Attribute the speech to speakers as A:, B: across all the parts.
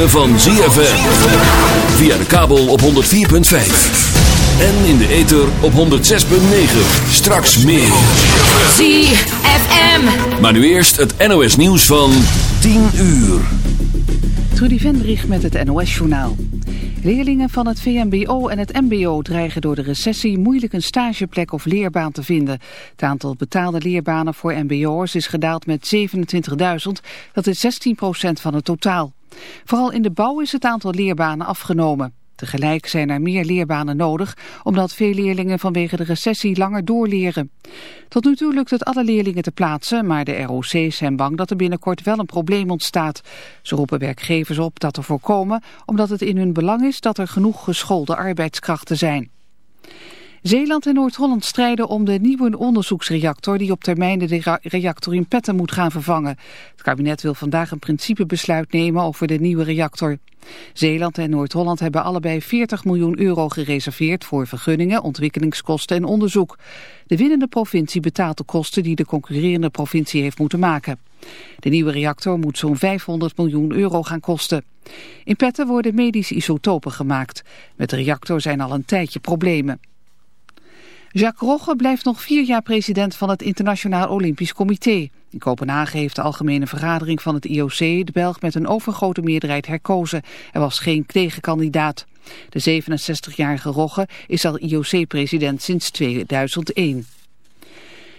A: ritme van ZFM. Via de kabel op 104.5. En in de ether op 106.9. Straks meer.
B: ZFM.
A: Maar nu eerst het NOS nieuws van 10 uur.
C: Trudy Vendrich met het NOS-journaal. Leerlingen van het VMBO en het MBO dreigen door de recessie moeilijk een stageplek of leerbaan te vinden. Het aantal betaalde leerbanen voor MBO'ers is gedaald met 27.000, dat is 16% van het totaal. Vooral in de bouw is het aantal leerbanen afgenomen. Tegelijk zijn er meer leerbanen nodig, omdat veel leerlingen vanwege de recessie langer doorleren. Tot nu toe lukt het alle leerlingen te plaatsen, maar de ROC's zijn bang dat er binnenkort wel een probleem ontstaat. Ze roepen werkgevers op dat te voorkomen, omdat het in hun belang is dat er genoeg geschoolde arbeidskrachten zijn. Zeeland en Noord-Holland strijden om de nieuwe onderzoeksreactor die op termijn de reactor in Petten moet gaan vervangen. Het kabinet wil vandaag een principebesluit nemen over de nieuwe reactor. Zeeland en Noord-Holland hebben allebei 40 miljoen euro gereserveerd voor vergunningen, ontwikkelingskosten en onderzoek. De winnende provincie betaalt de kosten die de concurrerende provincie heeft moeten maken. De nieuwe reactor moet zo'n 500 miljoen euro gaan kosten. In Petten worden medische isotopen gemaakt. Met de reactor zijn al een tijdje problemen. Jacques Rogge blijft nog vier jaar president van het Internationaal Olympisch Comité. In Kopenhagen heeft de algemene vergadering van het IOC de Belg met een overgrote meerderheid herkozen. Er was geen tegenkandidaat. De 67-jarige Rogge is al IOC-president sinds 2001.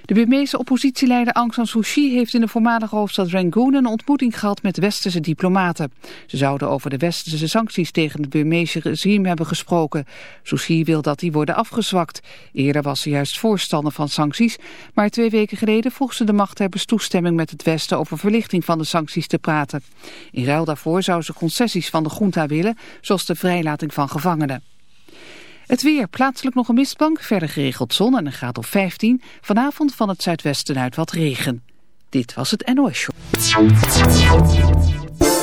C: De Burmeese oppositieleider Aung San Suu Kyi heeft in de voormalige hoofdstad Rangoon een ontmoeting gehad met westerse diplomaten. Ze zouden over de westerse sancties tegen het Burmeese regime hebben gesproken. Suu Kyi wil dat die worden afgezwakt. Eerder was ze juist voorstander van sancties, maar twee weken geleden vroeg ze de machthebbers toestemming met het Westen over verlichting van de sancties te praten. In ruil daarvoor zou ze concessies van de junta willen, zoals de vrijlating van gevangenen. Het weer, plaatselijk nog een mistbank, verder geregeld zon en een graad of 15. Vanavond van het zuidwesten uit wat regen. Dit was het NOS Show.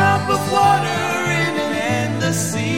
D: Drop of water in an endless sea.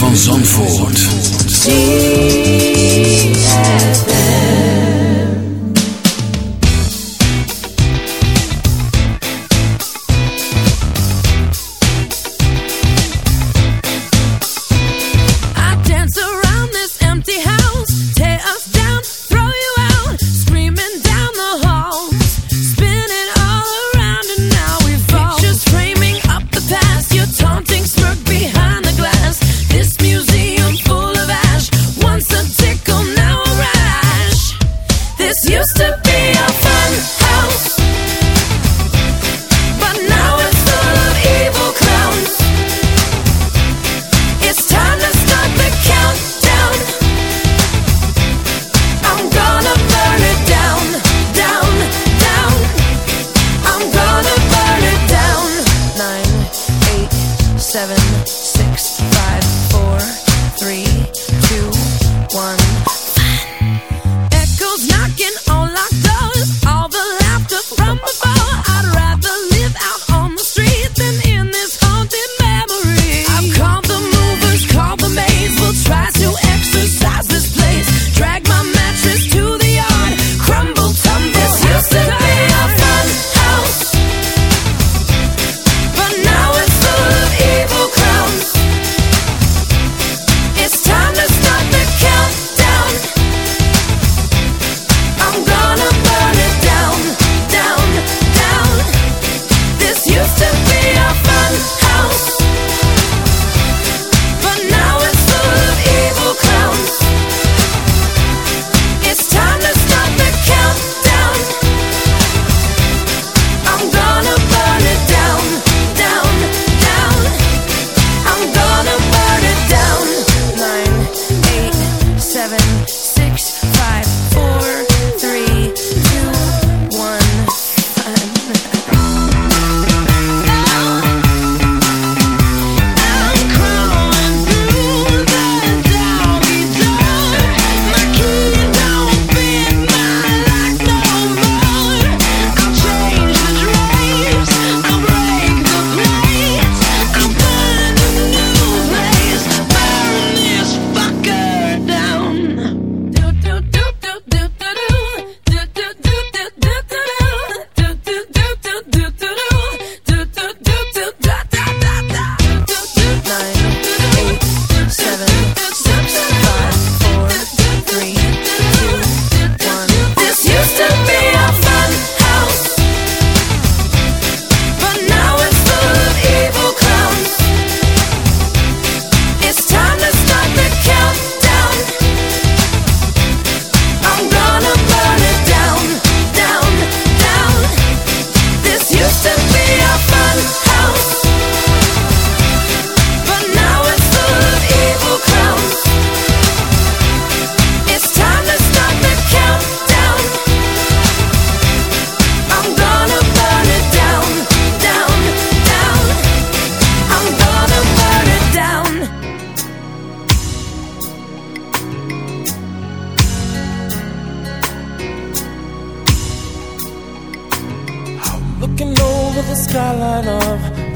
A: von Zandvoort.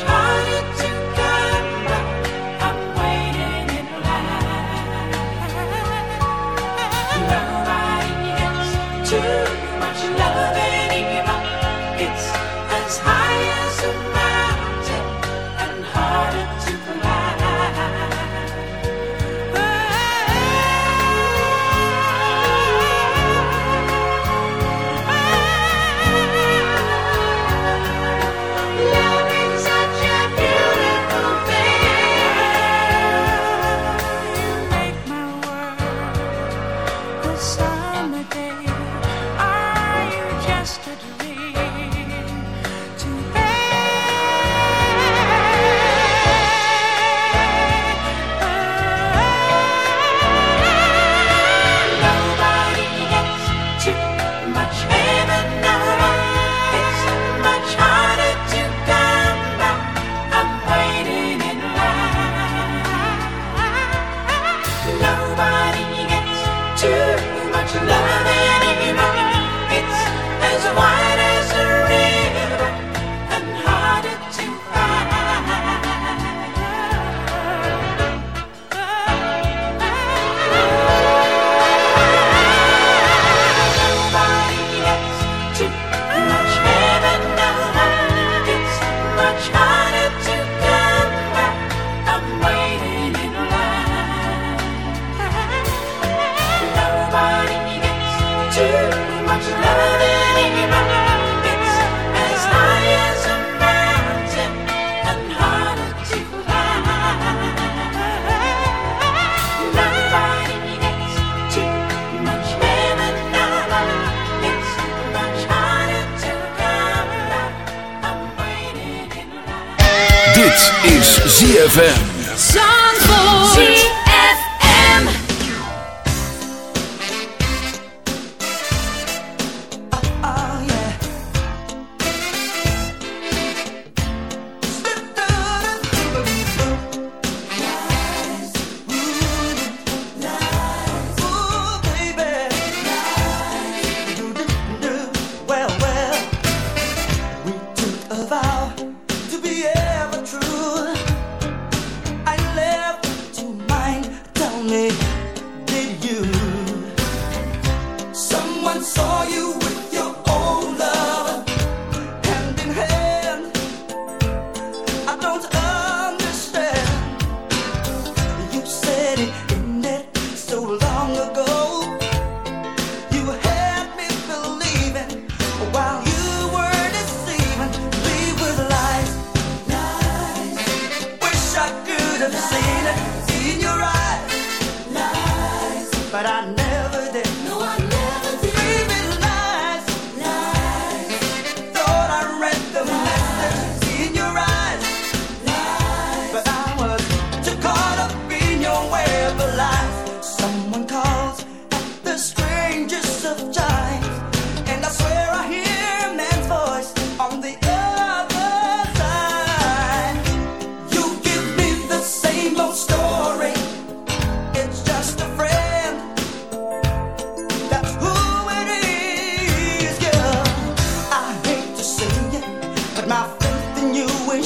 E: much is
A: ZFM.
F: Zandvoort.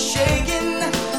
E: shaking.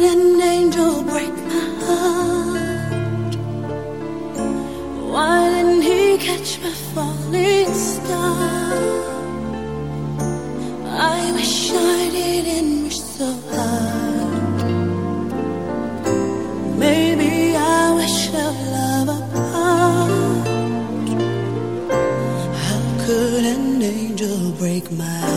E: Would an angel break my heart? Why didn't he catch my falling star? I wish I didn't wish so hard. Maybe I wish our love apart. How could an angel break my?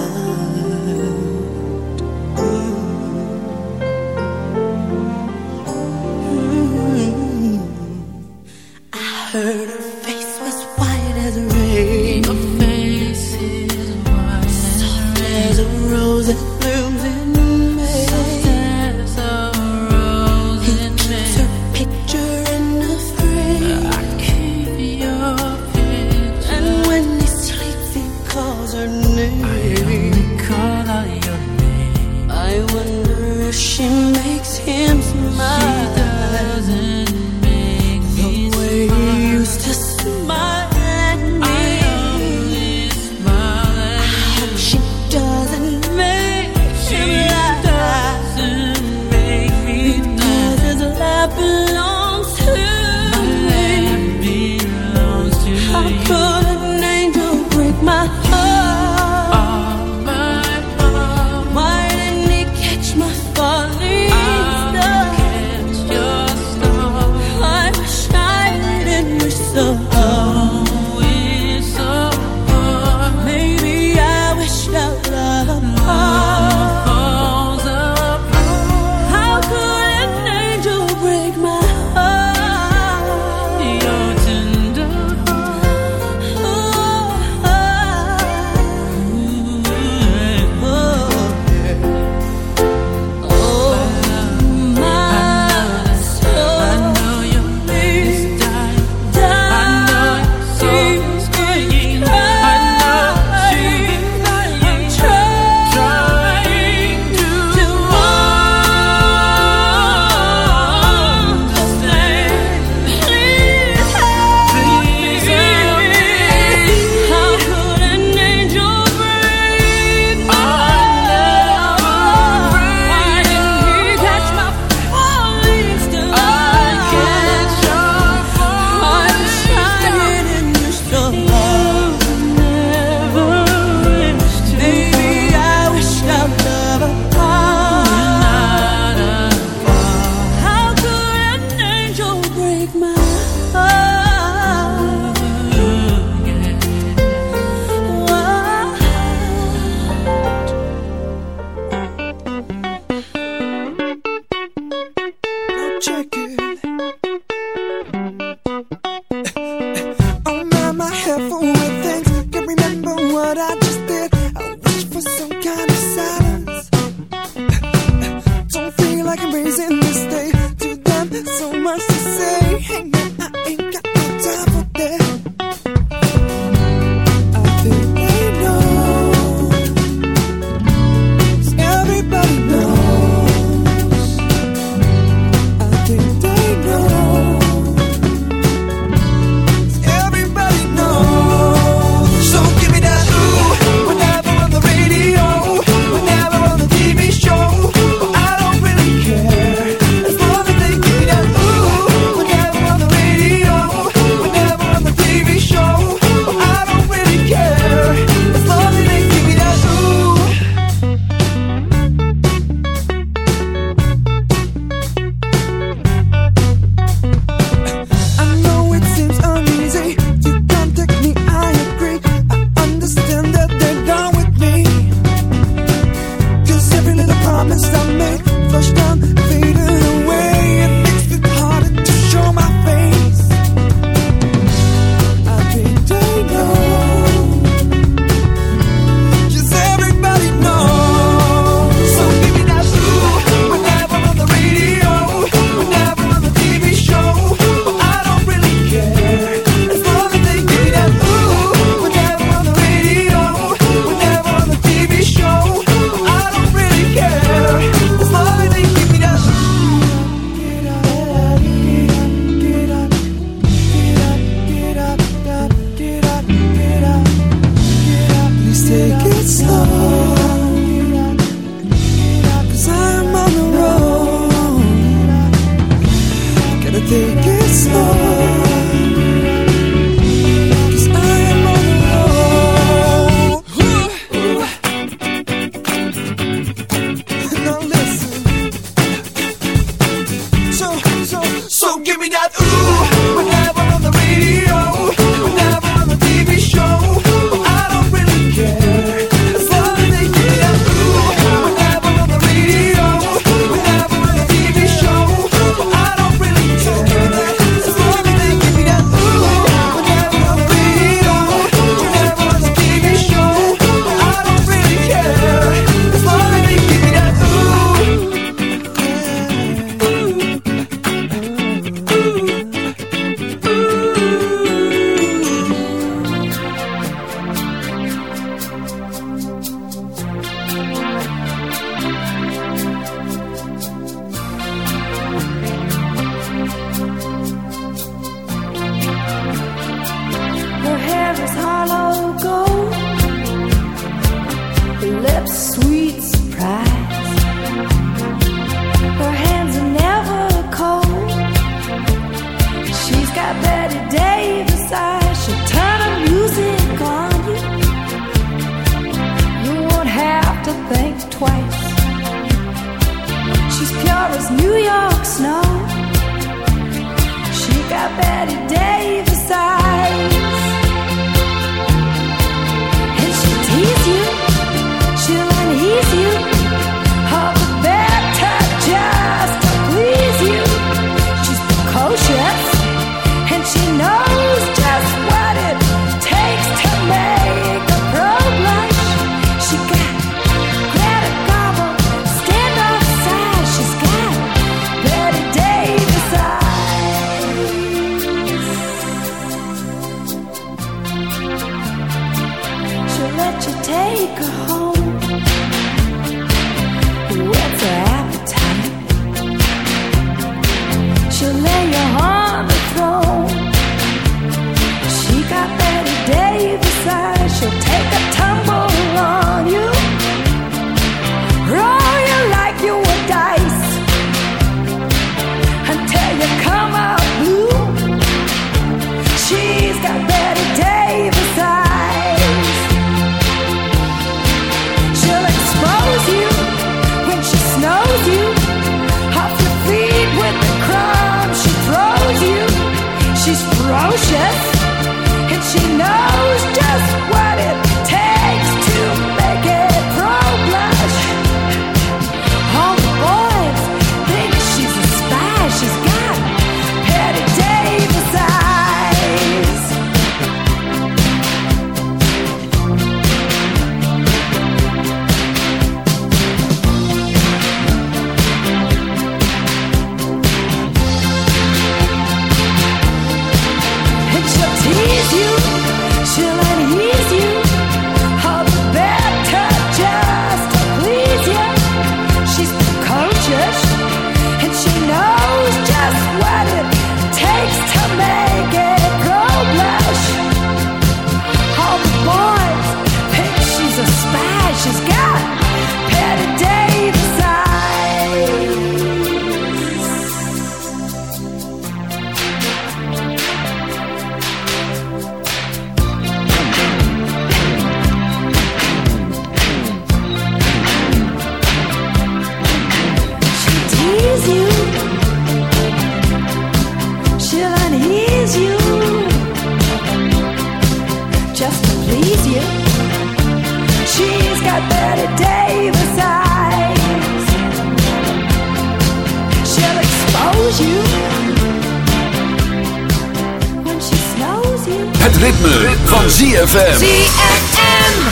A: Het ritme van ZFM.
F: ZFM.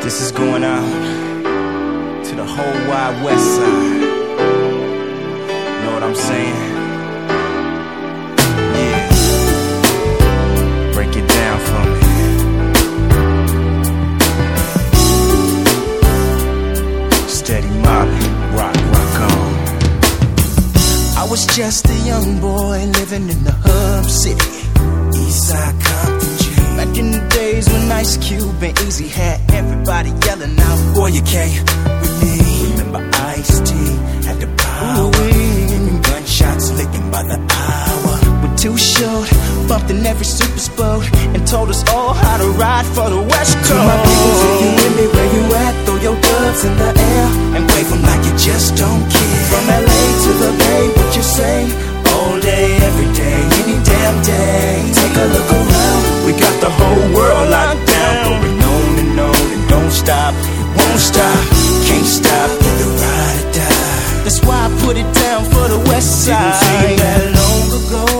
G: This is going out to the whole wide west side. Know what I'm saying? Was just a young boy living in the hub city. Eastside Compton G. Back in the days when Ice Cube and Eazy had everybody yelling out, Boy, you can't with me. Remember Ice T had the power. Hearing gunshots licking by the hour. We're too short, bumped in every super boat, and told us all how to ride for the West Coast.
H: To my people, if you with me, where you at? Your gloves in the air
G: and wave them like you just don't care.
H: From LA to the Bay, what you say?
G: All day, every day, any damn day.
H: Take a look around.
G: We got the whole world locked down. Going on and on and don't stop, won't stop, can't stop. Either ride or die. That's why I put it down for the West Side.
H: Didn't seem that long ago.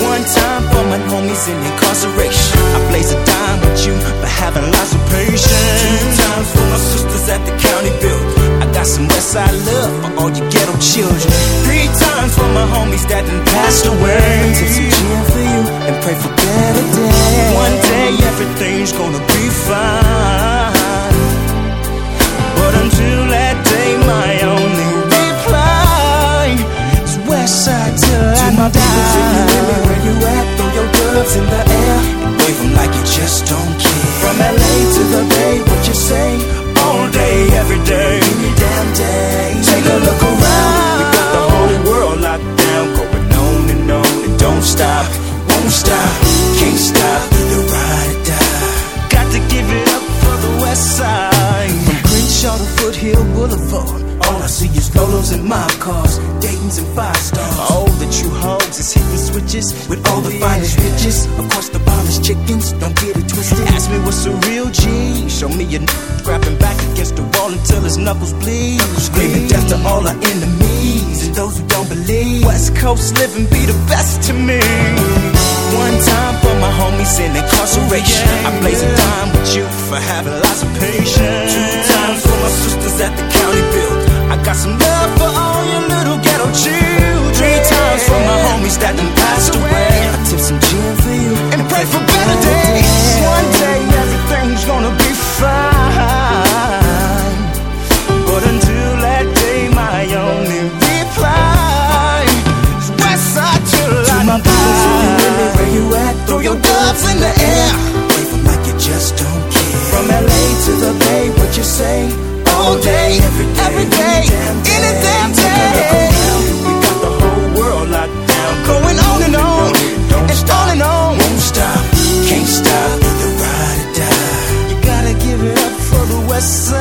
G: One time for my homies in incarceration. I blaze a dime with you for having lots of patience. Two times for my sisters at the county building. I got some Westside love for all you ghetto children. Three times for my homies that done passed away.
A: devils bleed. Screaming death to all our enemies and those who don't believe. West Coast living be the best to me. One time for my homies in incarceration. I blaze a dime with you for having lots of patience. Two times for my sisters at the county build. I got some love for all your little ghetto children. Three times for my homies that done passed away. I tip some gin for you and pray for better days. One Throw your gloves in the air. Wave them like you just don't care. From LA to the Bay, what you say? All day, every day, every day any damn day. We got the whole world locked down. Going on and on. It's on and on. Won't stop, can't stop. Either ride or die. You gotta give it up for the West Side.